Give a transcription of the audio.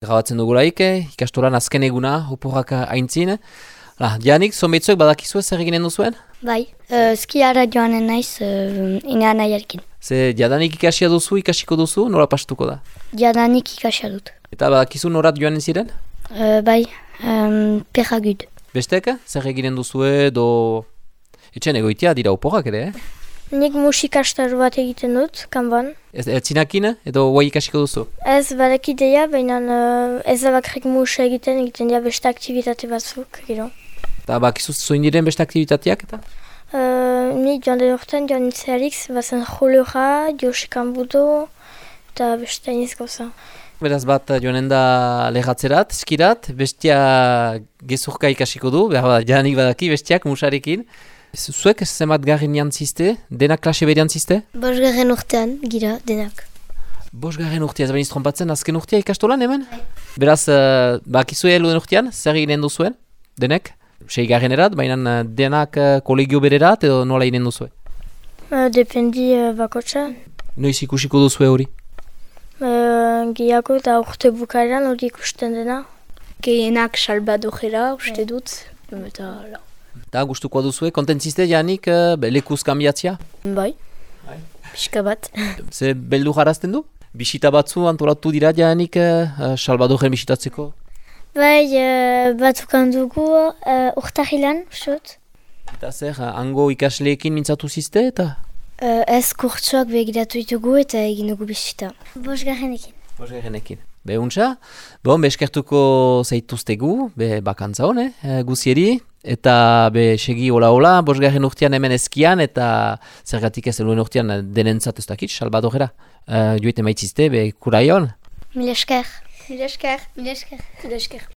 grabatzen dugulaik, eh, ikastolan azken eguna, oporrak haintzin. La, Dianik, zonbeitzuek badakizu zer eginen duzuen? Bai, uh, skiara joanen naiz uh, inea nahiarekin. Ze jadanik ikasia duzu, ikasiko duzu, nola pastuko da? Jadanik ikasia dut. Eta badakizu norat joanen ziren? Uh, bai, um, perragud. Bestek, zer eginen duzue, do... Etxen egoitia dira oporrak ere, eh? Nik musikastar bat egiten dut, kanban. Ez, ez zinakin, edo guai ikasiko duzu? Ez badakidea, baina uh, ez da bakarrik musa egiten, egiten dira beste aktivitate batzuk, gero. Eta bakizu zoin diren beste aktivitateak eta? Uh, ni joan den urtean, joan nintzearik, bazen jolera, josekan budo, eta beste iniz gauza. Beraz bat joanen da lehatzerat, skirat, bestia gezurka ikasiko du, behar janik badaki bestiak musarekin. Zuek zenbat garrin jantzizte, denak klase berian zizte? Bos garren urtean, gira, denak. Bos garren urtea, ez bainiz trompatzen, azken urtea ikastolan hemen? Beraz, uh, bakizue luden urtean, zer eginen duzuen, denek? Sei garren erat, baina denak uh, kolegio bererat edo nola eginen duzue? Uh, dependi uh, bakotxa. Noiz ikusiko duzue hori? Uh, Giako eta urte bukaeran hori ikusten dena. Gehienak salbadojera uste dut, eta la. Da, gustuko duzue, kontentziste janik uh, lekuz kambiatzia? Bai, pixka bat. Ze beldu jarazten du? Bisita batzu antolatu dira janik uh, Salvadoren bisitatzeko? Bai, uh, batzukan dugu uh, urtahilan, usut. Eta zer, hango ikasleekin mintzatu zizte eta? Uh, ez kurtsuak begiratu ditugu eta egin dugu bisita. Bos garrenekin. Bos garrenekin. Be untxa, bon, beskertuko zaituztegu, be bakantza hone, eh, guzieri, eta be segi hola-hola, bosgarren urtean hemen eskian, eta zergatik ez eluen urtean denentzat ez dakit, salbadorera. Uh, joite maitzizte, be kuraion. Mil esker. Mil esker. Mil esker. Mil esker.